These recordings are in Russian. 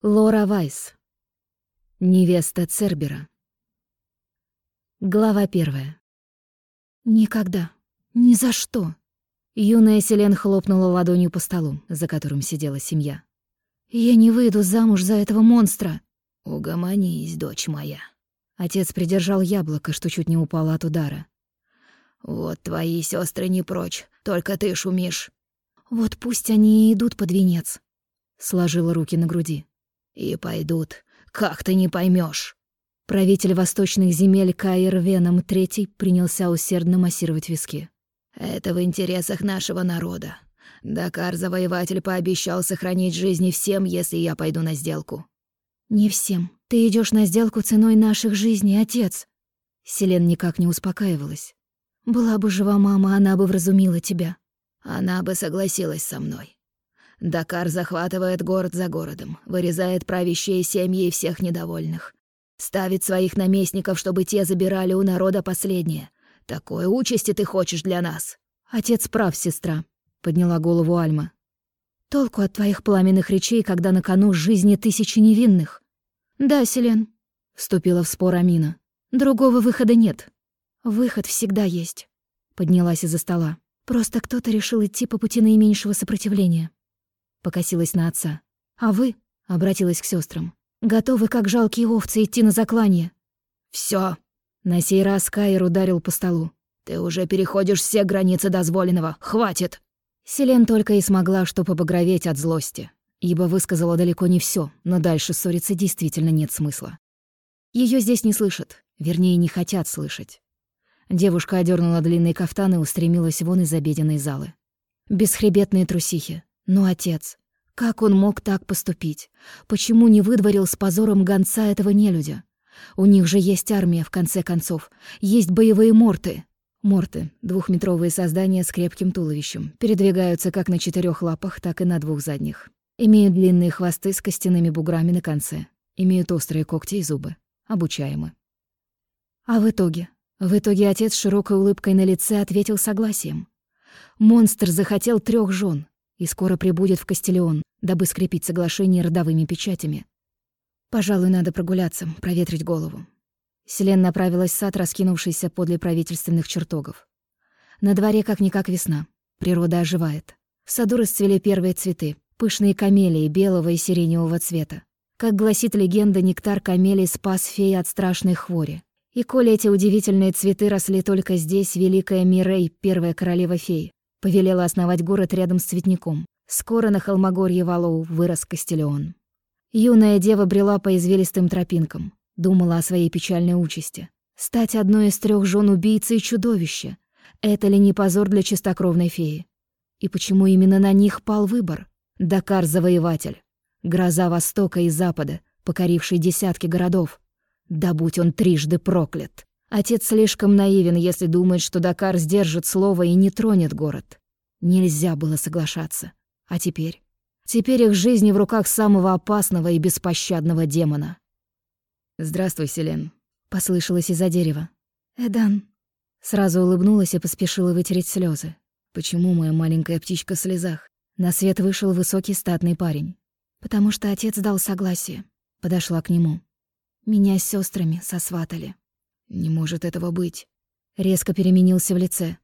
Лора Вайс. Невеста Цербера. Глава первая. Никогда. Ни за что. Юная Селен хлопнула ладонью по столу, за которым сидела семья. «Я не выйду замуж за этого монстра!» «Угомонись, дочь моя!» Отец придержал яблоко, что чуть не упало от удара. «Вот твои сестры не прочь, только ты шумишь». «Вот пусть они и идут под венец», — сложила руки на груди. «И пойдут. Как ты не поймешь? Правитель восточных земель Каир Веном III принялся усердно массировать виски. Это в интересах нашего народа. Дакар-завоеватель пообещал сохранить жизни всем, если я пойду на сделку. Не всем. Ты идешь на сделку ценой наших жизней, отец. Селен никак не успокаивалась. Была бы жива мама, она бы вразумила тебя. Она бы согласилась со мной. Дакар захватывает город за городом, вырезает правящие семьи и всех недовольных. Ставит своих наместников, чтобы те забирали у народа последнее, такой участи ты хочешь для нас?» «Отец прав, сестра», — подняла голову Альма. «Толку от твоих пламенных речей, когда на кону жизни тысячи невинных?» «Да, Селен», — вступила в спор Амина. «Другого выхода нет». «Выход всегда есть», — поднялась из-за стола. «Просто кто-то решил идти по пути наименьшего сопротивления». Покосилась на отца. «А вы?» — обратилась к сестрам. «Готовы, как жалкие овцы, идти на заклание?» «Всё!» На сей раз Кайр ударил по столу. «Ты уже переходишь все границы дозволенного. Хватит!» Селен только и смогла что побагроветь от злости, ибо высказала далеко не все, но дальше ссориться действительно нет смысла. Ее здесь не слышат, вернее, не хотят слышать. Девушка одернула длинный кафтан и устремилась вон из обеденной залы. Бесхребетные трусихи. Но отец, как он мог так поступить? Почему не выдворил с позором гонца этого нелюдя? У них же есть армия, в конце концов. Есть боевые морты. Морты — двухметровые создания с крепким туловищем. Передвигаются как на четырех лапах, так и на двух задних. Имеют длинные хвосты с костяными буграми на конце. Имеют острые когти и зубы. Обучаемы. А в итоге? В итоге отец с широкой улыбкой на лице ответил согласием. Монстр захотел трех жен и скоро прибудет в Кастелеон, дабы скрепить соглашение родовыми печатями. Пожалуй, надо прогуляться, проветрить голову. Селен направилась в сад, раскинувшийся подле правительственных чертогов. На дворе как-никак весна. Природа оживает. В саду расцвели первые цветы, пышные камелии белого и сиреневого цвета. Как гласит легенда, нектар камелий спас феи от страшной хвори. И коли эти удивительные цветы росли только здесь, великая Мирей, первая королева фей, повелела основать город рядом с цветником. Скоро на холмогорье Валоу вырос Кастелеон. Юная дева брела по извилистым тропинкам, думала о своей печальной участи. Стать одной из трех жен убийцы и чудовища. Это ли не позор для чистокровной феи? И почему именно на них пал выбор? Дакар-завоеватель. Гроза Востока и Запада, покоривший десятки городов. Да будь он трижды проклят. Отец слишком наивен, если думает, что Дакар сдержит слово и не тронет город. Нельзя было соглашаться. А теперь? Теперь их жизни в руках самого опасного и беспощадного демона. «Здравствуй, Селен», — послышалось из-за дерева. «Эдан». Сразу улыбнулась и поспешила вытереть слезы. «Почему моя маленькая птичка в слезах?» На свет вышел высокий статный парень. «Потому что отец дал согласие». Подошла к нему. «Меня с сестрами сосватали». «Не может этого быть». Резко переменился в лице.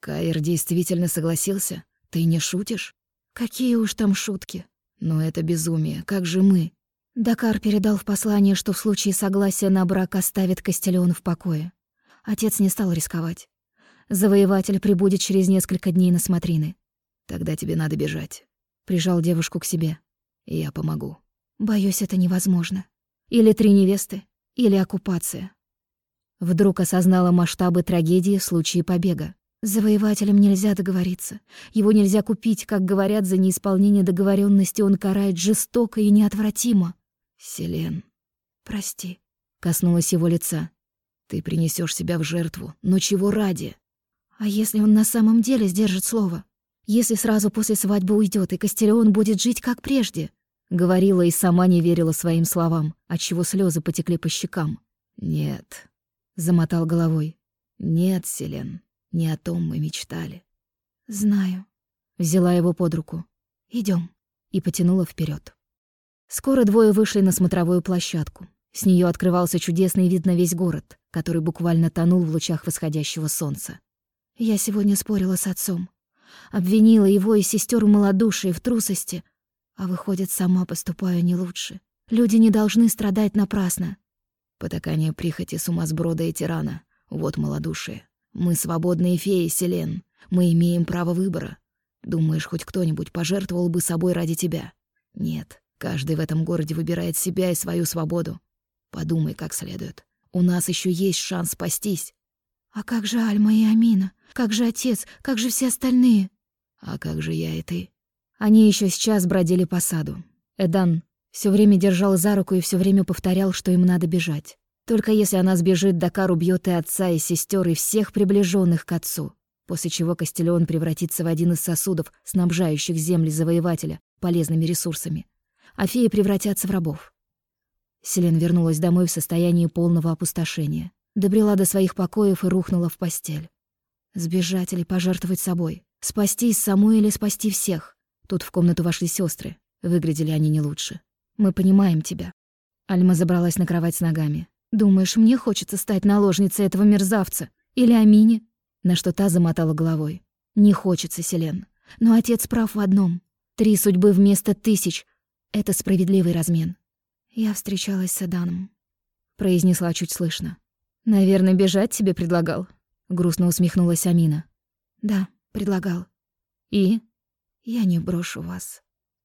«Каир действительно согласился? Ты не шутишь?» Какие уж там шутки. Но это безумие. Как же мы? Дакар передал в послание, что в случае согласия на брак оставит Костелеон в покое. Отец не стал рисковать. Завоеватель прибудет через несколько дней на смотрины. Тогда тебе надо бежать. Прижал девушку к себе. Я помогу. Боюсь, это невозможно. Или три невесты, или оккупация. Вдруг осознала масштабы трагедии в случае побега. С завоевателем нельзя договориться. Его нельзя купить, как говорят, за неисполнение договоренности он карает жестоко и неотвратимо. Селен, прости, коснулась его лица. Ты принесешь себя в жертву, но чего ради? А если он на самом деле сдержит слово? Если сразу после свадьбы уйдет, и Костелеон будет жить как прежде? Говорила и сама не верила своим словам, отчего слезы потекли по щекам. Нет, замотал головой. Нет, Селен. Не о том мы мечтали. Знаю. Взяла его под руку. Идем. И потянула вперед. Скоро двое вышли на смотровую площадку. С нее открывался чудесный вид на весь город, который буквально тонул в лучах восходящего солнца. Я сегодня спорила с отцом. Обвинила его и сестер в малодушии, в трусости. А выходит, сама поступаю не лучше. Люди не должны страдать напрасно. Потакание прихоти сумасброда и тирана. Вот малодушие. Мы свободные феи, Селен. Мы имеем право выбора. Думаешь, хоть кто-нибудь пожертвовал бы собой ради тебя? Нет. Каждый в этом городе выбирает себя и свою свободу. Подумай как следует. У нас еще есть шанс спастись. А как же Альма и Амина? Как же отец? Как же все остальные? А как же я и ты? Они еще сейчас бродили по саду. Эдан все время держал за руку и все время повторял, что им надо бежать. Только если она сбежит, Дакар убьет и отца, и сестер, и всех приближенных к отцу, после чего Кастелеон превратится в один из сосудов, снабжающих земли завоевателя полезными ресурсами, а феи превратятся в рабов. Селен вернулась домой в состоянии полного опустошения, добрела до своих покоев и рухнула в постель. Сбежать или пожертвовать собой, спастись самой или спасти всех. Тут в комнату вошли сестры. Выглядели они не лучше. Мы понимаем тебя. Альма забралась на кровать с ногами. Думаешь, мне хочется стать наложницей этого мерзавца? Или Амине? На что та замотала головой. Не хочется, Селен. Но отец прав в одном. Три судьбы вместо тысяч — это справедливый размен. Я встречалась с Аданом. Произнесла чуть слышно. «Наверное, бежать тебе предлагал?» Грустно усмехнулась Амина. «Да, предлагал». «И?» «Я не брошу вас».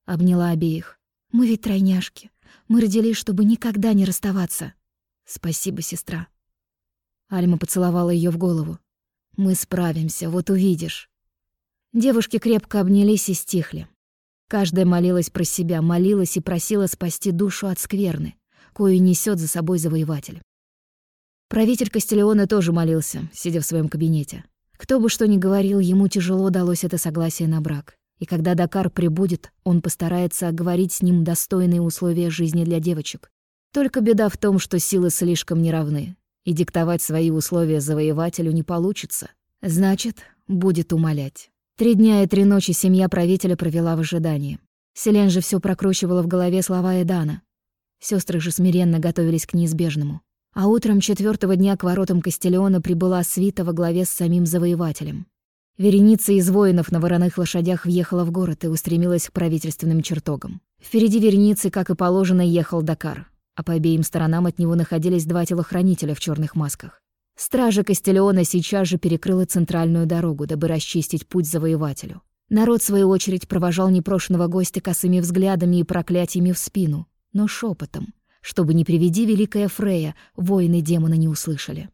Обняла обеих. Мы ведь тройняшки. Мы родились, чтобы никогда не расставаться. Спасибо, сестра. Альма поцеловала ее в голову. Мы справимся, вот увидишь. Девушки крепко обнялись и стихли. Каждая молилась про себя, молилась и просила спасти душу от скверны, кою несет за собой завоеватель. Правитель Кастелеона тоже молился, сидя в своем кабинете. Кто бы что ни говорил, ему тяжело далось это согласие на брак. И когда Дакар прибудет, он постарается оговорить с ним достойные условия жизни для девочек. Только беда в том, что силы слишком неравны, и диктовать свои условия завоевателю не получится. Значит, будет умолять. Три дня и три ночи семья правителя провела в ожидании. Селен же все прокручивала в голове слова Эдана. Сестры же смиренно готовились к неизбежному. А утром четвертого дня к воротам Кастелеона прибыла свита во главе с самим завоевателем. Вереница из воинов на вороных лошадях въехала в город и устремилась к правительственным чертогам. Впереди вереницы, как и положено, ехал Дакар, а по обеим сторонам от него находились два телохранителя в черных масках. Стража Кастелеона сейчас же перекрыла центральную дорогу, дабы расчистить путь завоевателю. Народ, в свою очередь, провожал непрошенного гостя косыми взглядами и проклятиями в спину, но шепотом, чтобы не приведи великая Фрея, воины демона не услышали.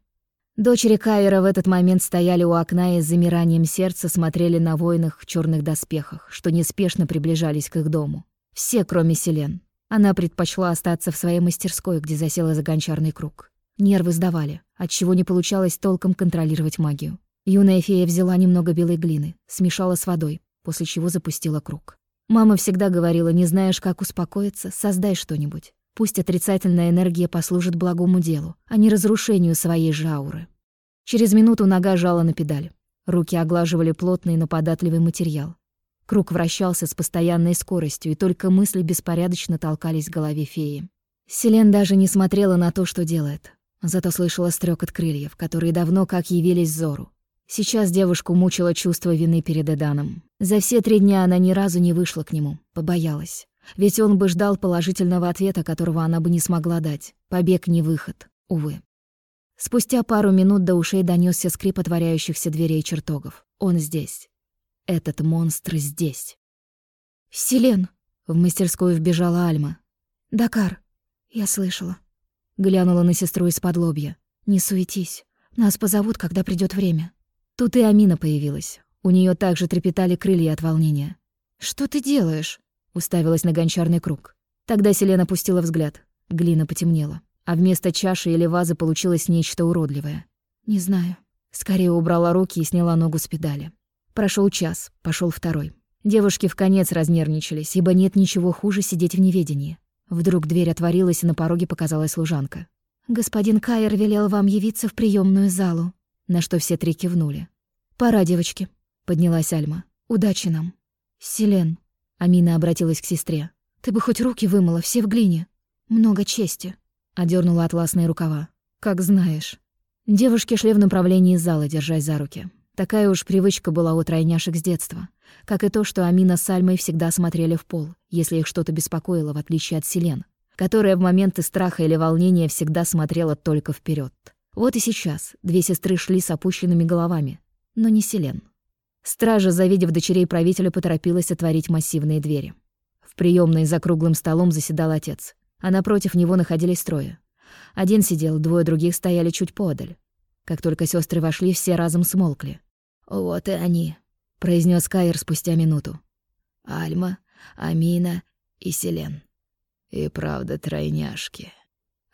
Дочери Кайера в этот момент стояли у окна и с замиранием сердца смотрели на воинах в черных доспехах, что неспешно приближались к их дому. Все, кроме Селен. Она предпочла остаться в своей мастерской, где засела за гончарный круг. Нервы сдавали, отчего не получалось толком контролировать магию. Юная фея взяла немного белой глины, смешала с водой, после чего запустила круг. Мама всегда говорила, не знаешь, как успокоиться, создай что-нибудь. Пусть отрицательная энергия послужит благому делу, а не разрушению своей же ауры. Через минуту нога жала на педаль. Руки оглаживали плотный, но податливый материал. Круг вращался с постоянной скоростью, и только мысли беспорядочно толкались в голове феи. Селен даже не смотрела на то, что делает. Зато слышала стрёкот крыльев, которые давно как явились взору. Сейчас девушку мучило чувство вины перед Эданом. За все три дня она ни разу не вышла к нему, побоялась. Ведь он бы ждал положительного ответа, которого она бы не смогла дать. Побег не выход, увы. Спустя пару минут до ушей донесся скрип отворяющихся дверей чертогов. Он здесь. Этот монстр здесь. «Селен!» — в мастерскую вбежала Альма. «Дакар!» «Я слышала». Глянула на сестру из-под лобья. «Не суетись. Нас позовут, когда придёт время». Тут и Амина появилась. У неё также трепетали крылья от волнения. «Что ты делаешь?» Уставилась на гончарный круг. Тогда Селена опустила взгляд. Глина потемнела. А вместо чаши или вазы получилось нечто уродливое. «Не знаю». Скорее убрала руки и сняла ногу с педали. Прошел час, пошел второй. Девушки в конец разнервничались, ибо нет ничего хуже сидеть в неведении. Вдруг дверь отворилась, и на пороге показалась служанка. «Господин Кайер велел вам явиться в приемную залу», на что все три кивнули. «Пора, девочки», — поднялась Альма. «Удачи нам». «Селен», Амина обратилась к сестре. Ты бы хоть руки вымыла, все в глине. Много чести. Одернула атласные рукава. Как знаешь. Девушки шли в направлении зала, держась за руки. Такая уж привычка была у тройняшек с детства. Как и то, что Амина с Альмой всегда смотрели в пол, если их что-то беспокоило, в отличие от Селен, которая в моменты страха или волнения всегда смотрела только вперед. Вот и сейчас две сестры шли с опущенными головами, но не Селен. Стража, завидев дочерей правителя, поторопилась отворить массивные двери. В приемной за круглым столом заседал отец, а напротив него находились трое. Один сидел, двое других стояли чуть подаль. Как только сестры вошли, все разом смолкли. «Вот и они», — произнес Кайр спустя минуту. «Альма, Амина и Селен». «И правда тройняшки».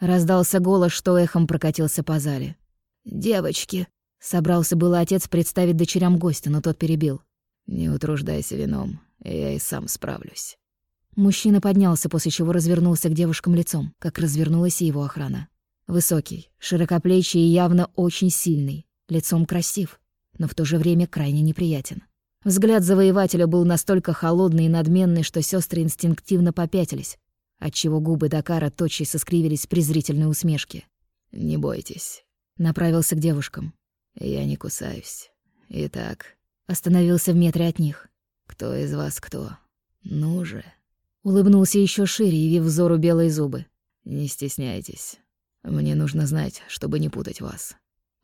Раздался голос, что эхом прокатился по зале. «Девочки», — собрался было отец представить дочерям гостя, но тот перебил. «Не утруждайся вином, я и сам справлюсь». Мужчина поднялся, после чего развернулся к девушкам лицом, как развернулась и его охрана. Высокий, широкоплечий и явно очень сильный, лицом красив, но в то же время крайне неприятен. Взгляд завоевателя был настолько холодный и надменный, что сестры инстинктивно попятились, отчего губы Дакара тотчас соскривились в презрительной усмешке. «Не бойтесь», — направился к девушкам. «Я не кусаюсь. Итак...» Остановился в метре от них. «Кто из вас кто? Ну же...» Улыбнулся еще шире, явив взору белые зубы. «Не стесняйтесь. Мне нужно знать, чтобы не путать вас».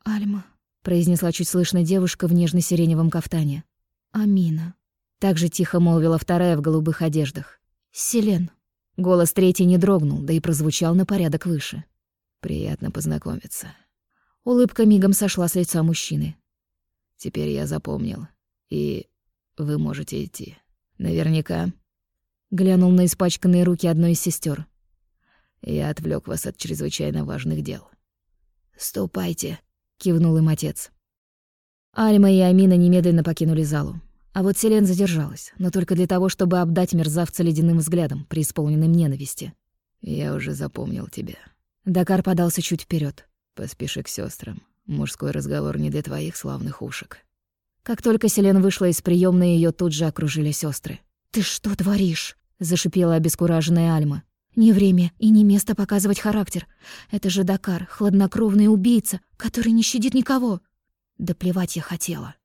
«Альма», произнесла чуть слышно девушка в нежно-сиреневом кафтане. «Амина». Так же тихо молвила вторая в голубых одеждах. «Селен». Голос третий не дрогнул, да и прозвучал на порядок выше. «Приятно познакомиться». Улыбка мигом сошла с лица мужчины. «Теперь я запомнил. И вы можете идти. Наверняка...» Глянул на испачканные руки одной из сестер. «Я отвлек вас от чрезвычайно важных дел». «Ступайте», — кивнул им отец. Альма и Амина немедленно покинули залу. А вот Селен задержалась, но только для того, чтобы обдать мерзавца ледяным взглядом, преисполненным ненависти. «Я уже запомнил тебя». Дакар подался чуть вперед. «Поспеши к сестрам. Мужской разговор не для твоих славных ушек». Как только Селен вышла из приемной, ее тут же окружили сестры. «Ты что творишь?» — зашипела обескураженная Альма. Не время и не место показывать характер. Это же Дакар, хладнокровный убийца, который не щадит никого. Да плевать я хотела.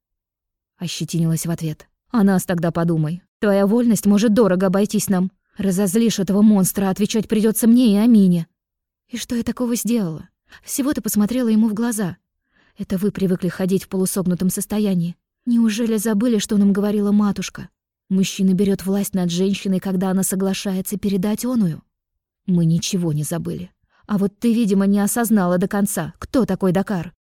Ощетинилась в ответ. «А нас тогда подумай. Твоя вольность может дорого обойтись нам. Разозлишь этого монстра, отвечать придется мне и Амине». И что я такого сделала? Всего-то посмотрела ему в глаза. Это вы привыкли ходить в полусогнутом состоянии. Неужели забыли, что нам говорила матушка? Мужчина берет власть над женщиной, когда она соглашается передать оную. Мы ничего не забыли. А вот ты, видимо, не осознала до конца, кто такой Дакар.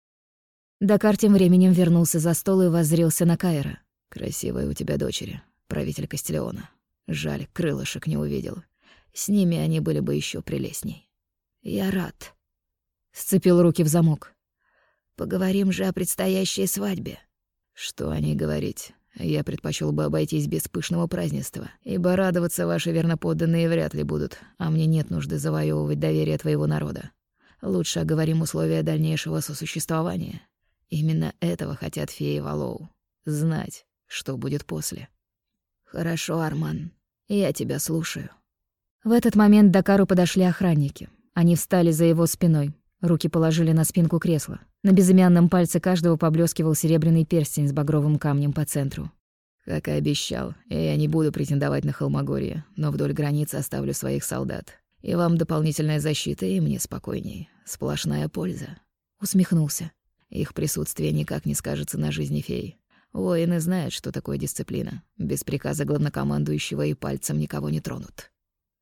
Дакар тем временем вернулся за стол и воззрился на Кайра. «Красивая у тебя дочери, правитель Кастелеона. Жаль, крылышек не увидел. С ними они были бы еще прелестней». «Я рад», — сцепил руки в замок. «Поговорим же о предстоящей свадьбе». «Что о ней говорить? Я предпочел бы обойтись без пышного празднества, ибо радоваться ваши верноподданные вряд ли будут, а мне нет нужды завоевывать доверие твоего народа. Лучше оговорим условия дальнейшего сосуществования. Именно этого хотят феи Валоу. Знать, что будет после. Хорошо, Арман, я тебя слушаю. В этот момент Дакару подошли охранники. Они встали за его спиной, руки положили на спинку кресла. На безымянном пальце каждого поблескивал серебряный перстень с багровым камнем по центру. Как и обещал, я не буду претендовать на Холмогорье, но вдоль границы оставлю своих солдат. И вам дополнительная защита, и мне спокойней. Сплошная польза. Усмехнулся. Их присутствие никак не скажется на жизни феи. Воины знают, что такое дисциплина. Без приказа главнокомандующего и пальцем никого не тронут.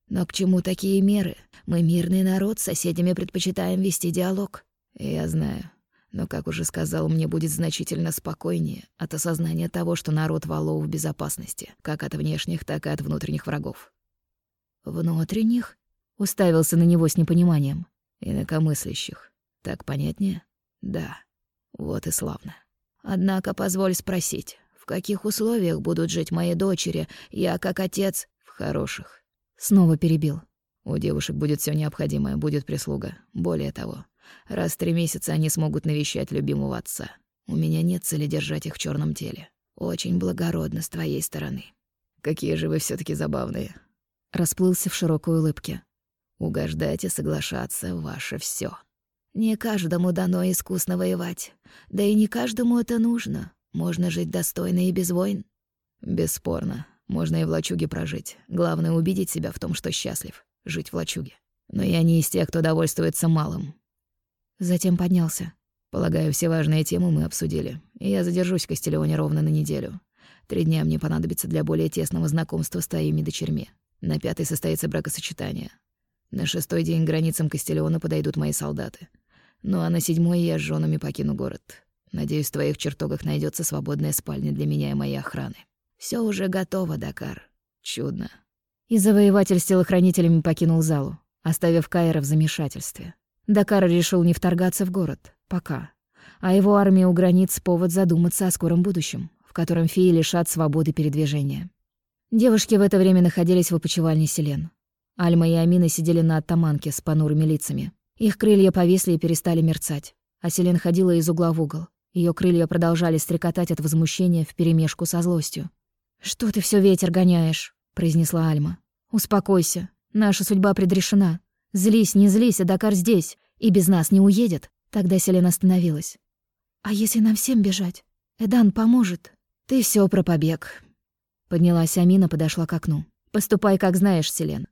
Но к чему такие меры? Мы мирный народ, с соседями предпочитаем вести диалог. Я знаю. Но, как уже сказал, мне будет значительно спокойнее от осознания того, что народ Валоу в безопасности, как от внешних, так и от внутренних врагов. «Внутренних?» — уставился на него с непониманием. «Инакомыслящих. Так понятнее?» «Да. Вот и славно. Однако позволь спросить, в каких условиях будут жить мои дочери, я как отец в хороших?» Снова перебил. «У девушек будет все необходимое, будет прислуга. Более того, Раз в три месяца они смогут навещать любимого отца. У меня нет цели держать их в черном теле. Очень благородно с твоей стороны. Какие же вы все таки забавные. расплылся в широкой улыбке. Угождать и соглашаться — ваше все. Не каждому дано искусно воевать. Да и не каждому это нужно. Можно жить достойно и без войн. Бесспорно. Можно и в лачуге прожить. Главное — убедить себя в том, что счастлив. Жить в лачуге. Но я не из тех, кто довольствуется малым. Затем поднялся. Полагаю, все важные темы мы обсудили. И я задержусь в Кастелионе ровно на неделю. Три дня мне понадобится для более тесного знакомства с твоими дочерьми. На пятый состоится бракосочетание. На шестой день границам Кастелиона подойдут мои солдаты. Ну а на седьмой я с женами покину город. Надеюсь, в твоих чертогах найдется свободная спальня для меня и моей охраны. Все уже готово, Дакар. Чудно. И завоеватель с телохранителями покинул залу, оставив Кайра в замешательстве. Дакар решил не вторгаться в город. Пока. А его армия у границ — повод задуматься о скором будущем, в котором феи лишат свободы передвижения. Девушки в это время находились в опочивальне Селен. Альма и Амина сидели на оттаманке с понурыми лицами. Их крылья повисли и перестали мерцать. А Селен ходила из угла в угол. Ее крылья продолжали стрекотать от возмущения вперемешку со злостью. «Что ты все ветер гоняешь?» — произнесла Альма. «Успокойся. Наша судьба предрешена. Злись, не злись, а Дакар здесь. И без нас не уедет». Тогда Селен остановилась. «А если нам всем бежать? Эдан поможет». «Ты все про побег». Поднялась Амина, подошла к окну. «Поступай, как знаешь, Селен.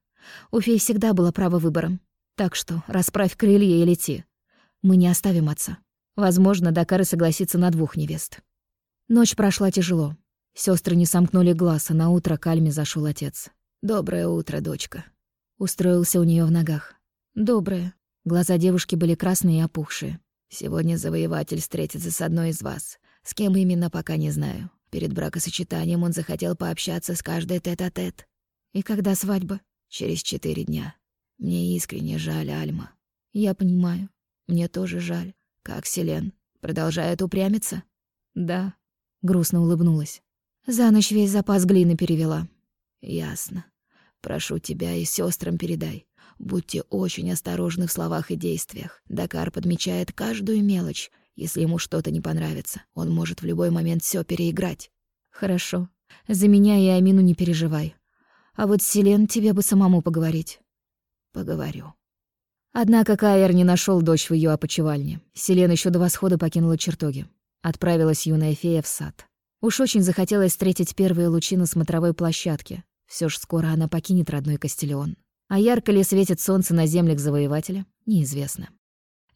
У фей всегда было право выбора. Так что расправь крылья и лети. Мы не оставим отца. Возможно, Дакар и согласится на двух невест». Ночь прошла тяжело. Сестры не сомкнули глаз, а на утро к Альме зашел отец. «Доброе утро, дочка». Устроился у нее в ногах. «Доброе». Глаза девушки были красные и опухшие. «Сегодня завоеватель встретится с одной из вас. С кем именно, пока не знаю. Перед бракосочетанием он захотел пообщаться с каждой тет-а-тет. -тет. И когда свадьба? Через четыре дня. Мне искренне жаль Альма. Я понимаю. Мне тоже жаль. Как Селен? Продолжает упрямиться? Да. Грустно улыбнулась. За ночь весь запас глины перевела. Ясно. Прошу тебя и сестрам передай. Будьте очень осторожны в словах и действиях. Дакар подмечает каждую мелочь. Если ему что-то не понравится, он может в любой момент все переиграть. Хорошо. За меня и Амину не переживай. А вот Селен тебе бы самому поговорить. Поговорю. Однако Каэр не нашел дочь в ее опочивальне. Селен еще до восхода покинула чертоги. Отправилась юная фея в сад. Уж очень захотелось встретить первые лучи на смотровой площадке. Все ж скоро она покинет родной Кастелеон. А ярко ли светит солнце на землях завоевателя, неизвестно.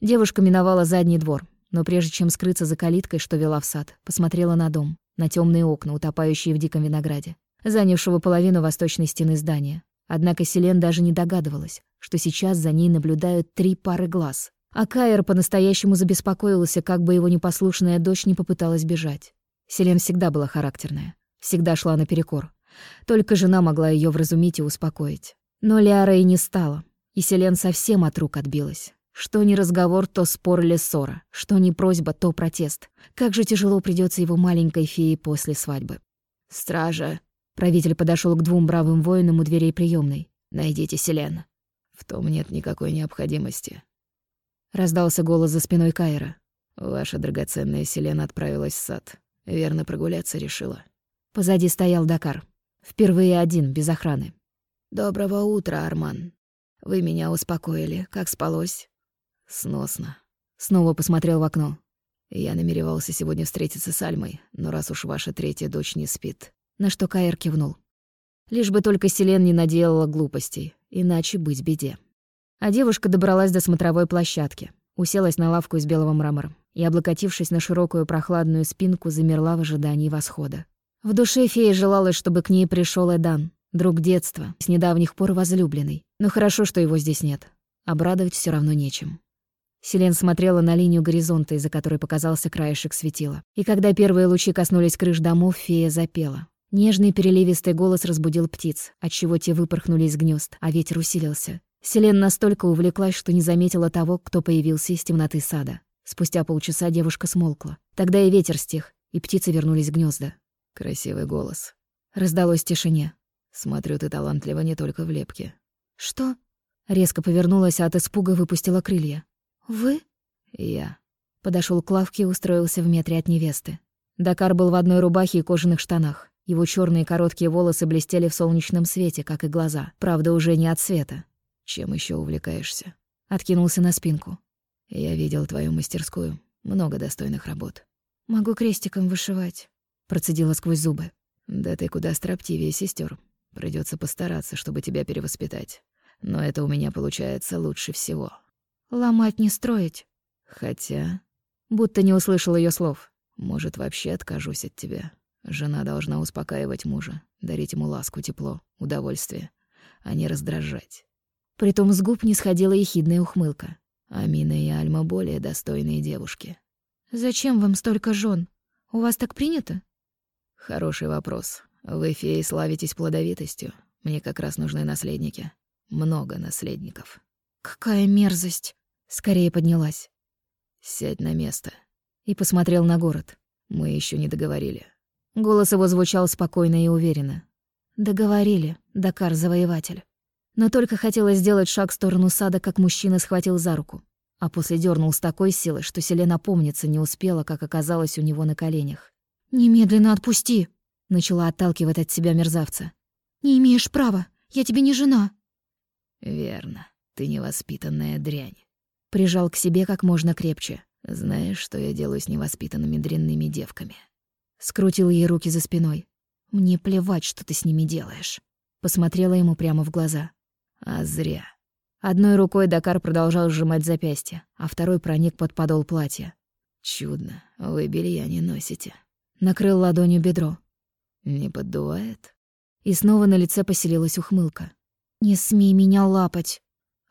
Девушка миновала задний двор, но прежде чем скрыться за калиткой, что вела в сад, посмотрела на дом, на темные окна, утопающие в диком винограде, занявшего половину восточной стены здания. Однако Селен даже не догадывалась, что сейчас за ней наблюдают три пары глаз. А Кайр по-настоящему забеспокоился, как бы его непослушная дочь не попыталась бежать. Селен всегда была характерная, всегда шла наперекор. Только жена могла ее вразумить и успокоить. Но Лиара и не стала, и Селен совсем от рук отбилась. Что ни разговор, то спор или ссора, что ни просьба, то протест. Как же тяжело придется его маленькой фее после свадьбы. «Стража!» Правитель подошел к двум бравым воинам у дверей приемной. «Найдите Селен». «В том нет никакой необходимости». Раздался голос за спиной Кайра. «Ваша драгоценная Селена отправилась в сад. Верно прогуляться решила». Позади стоял Дакар. Впервые один, без охраны. «Доброго утра, Арман. Вы меня успокоили. Как спалось?» «Сносно». Снова посмотрел в окно. «Я намеревался сегодня встретиться с Альмой, но раз уж ваша третья дочь не спит...» На что Каэр кивнул. Лишь бы только Селен не наделала глупостей, иначе быть беде. А девушка добралась до смотровой площадки, уселась на лавку из белого мрамора и, облокотившись на широкую прохладную спинку, замерла в ожидании восхода. В душе феи желалось, чтобы к ней пришел Эдан, Друг детства, с недавних пор возлюбленный. Но хорошо, что его здесь нет. Обрадовать все равно нечем. Селен смотрела на линию горизонта, из-за которой показался краешек светила. И когда первые лучи коснулись крыш домов, фея запела. Нежный переливистый голос разбудил птиц, отчего те выпорхнули из гнезд, а ветер усилился. Селен настолько увлеклась, что не заметила того, кто появился из темноты сада. Спустя полчаса девушка смолкла. Тогда и ветер стих, и птицы вернулись в гнезда. Красивый голос. Раздалось в тишине. Смотрю, ты талантлива не только в лепке. Что? Резко повернулась, а от испуга выпустила крылья. Вы? Я. Подошел к лавке и устроился в метре от невесты. Дакар был в одной рубахе и кожаных штанах. Его черные короткие волосы блестели в солнечном свете, как и глаза. Правда, уже не от света. «Чем еще увлекаешься?» Откинулся на спинку. «Я видел твою мастерскую. Много достойных работ». «Могу крестиком вышивать», — процедила сквозь зубы. «Да ты куда строптивее сестер. Придется постараться, чтобы тебя перевоспитать. Но это у меня получается лучше всего». «Ломать не строить». «Хотя...» Будто не услышал ее слов. «Может, вообще откажусь от тебя. Жена должна успокаивать мужа, дарить ему ласку, тепло, удовольствие, а не раздражать. Притом с губ не сходила ехидная ухмылка. Амина и Альма более достойные девушки. «Зачем вам столько жен? У вас так принято?» «Хороший вопрос. Вы, феи, славитесь плодовитостью. Мне как раз нужны наследники. Много наследников». «Какая мерзость!» Скорее поднялась. «Сядь на место». И посмотрел на город. «Мы еще не договорили. Голос его звучал спокойно и уверенно. «Договорили, Дакар-завоеватель». Но только хотела сделать шаг в сторону сада, как мужчина схватил за руку, а после дернул с такой силой, что Селена помниться не успела, как оказалось у него на коленях. «Немедленно отпусти!» — начала отталкивать от себя мерзавца. «Не имеешь права, я тебе не жена». «Верно, ты невоспитанная дрянь». Прижал к себе как можно крепче. «Знаешь, что я делаю с невоспитанными дрянными девками?» Скрутил ей руки за спиной. «Мне плевать, что ты с ними делаешь». Посмотрела ему прямо в глаза. А зря. Одной рукой Дакар продолжал сжимать запястье, а второй проник под подол платья. «Чудно, вы белья не носите». Накрыл ладонью бедро. «Не поддувает?» И снова на лице поселилась ухмылка. «Не смей меня лапать!»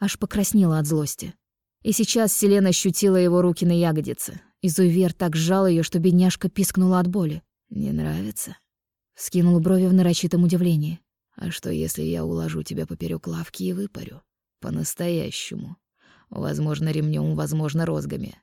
Аж покраснела от злости. И сейчас Селена ощутила его руки на ягодице, Изуверь так сжал ее, что бедняжка пискнула от боли. «Не нравится?» Скинул брови в нарочитом удивлении. «А что, если я уложу тебя поперек лавки и выпарю? По-настоящему. Возможно, ремнем, возможно, розгами.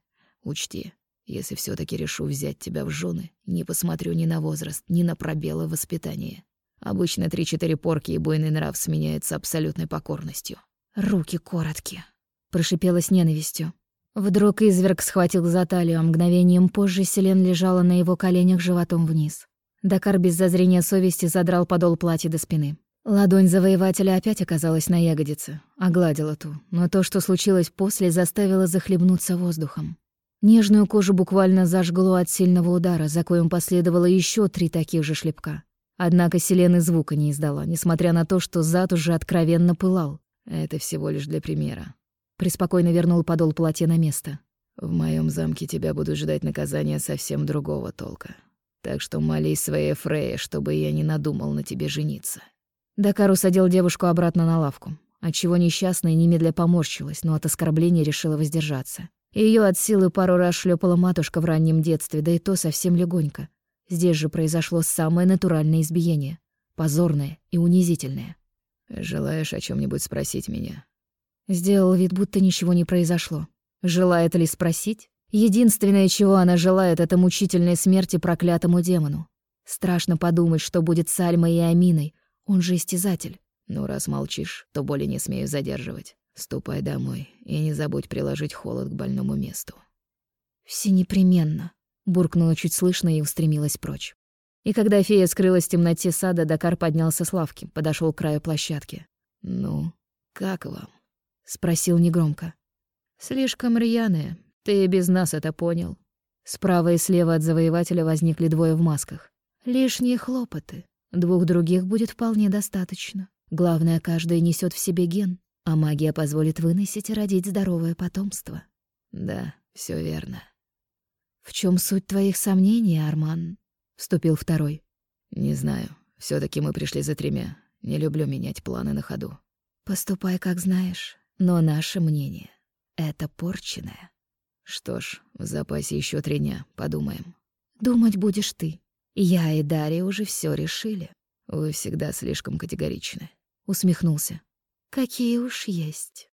Учти, если все таки решу взять тебя в жены, не посмотрю ни на возраст, ни на пробелы воспитания. Обычно три-четыре порки и буйный нрав сменяется абсолютной покорностью». «Руки короткие», — прошипела с ненавистью. Вдруг изверг схватил за талию, а мгновением позже Селен лежала на его коленях животом вниз. Дакар без зазрения совести задрал подол платья до спины. Ладонь завоевателя опять оказалась на ягодице, огладила ту, но то, что случилось после, заставило захлебнуться воздухом. Нежную кожу буквально зажгло от сильного удара, за коим последовало еще три таких же шлепка. Однако Селен и звука не издала, несмотря на то, что зад уже откровенно пылал. «Это всего лишь для примера», Преспокойно вернул подол платья на место. «В моем замке тебя будут ждать наказания совсем другого толка. Так что молись своей Фрейе, чтобы я не надумал на тебе жениться». Дакар усадил девушку обратно на лавку, отчего несчастная немедля поморщилась, но от оскорбления решила воздержаться. Ее от силы пару раз шлепала матушка в раннем детстве, да и то совсем легонько. Здесь же произошло самое натуральное избиение. Позорное и унизительное. «Желаешь о чем нибудь спросить меня?» Сделал вид, будто ничего не произошло. Желает ли спросить? Единственное, чего она желает, это мучительной смерти проклятому демону. Страшно подумать, что будет с Альмой и Аминой. Он же истязатель. Ну, раз молчишь, то более не смею задерживать. Ступай домой и не забудь приложить холод к больному месту. Все непременно, буркнула чуть слышно и устремилась прочь. И когда фея скрылась в темноте сада, Дакар поднялся с лавки, подошел к краю площадки. Ну, как вам? — спросил негромко. «Слишком рьяные. Ты и без нас это понял». Справа и слева от завоевателя возникли двое в масках. «Лишние хлопоты. Двух других будет вполне достаточно. Главное, каждый несет в себе ген, а магия позволит выносить и родить здоровое потомство». «Да, все верно». «В чем суть твоих сомнений, Арман?» — вступил второй. «Не знаю. все таки мы пришли за тремя. Не люблю менять планы на ходу». «Поступай, как знаешь. Но наше мнение — это порченное. Что ж, в запасе еще три дня, подумаем. Думать будешь ты. Я и Дарья уже все решили. Вы всегда слишком категоричны. Усмехнулся. Какие уж есть.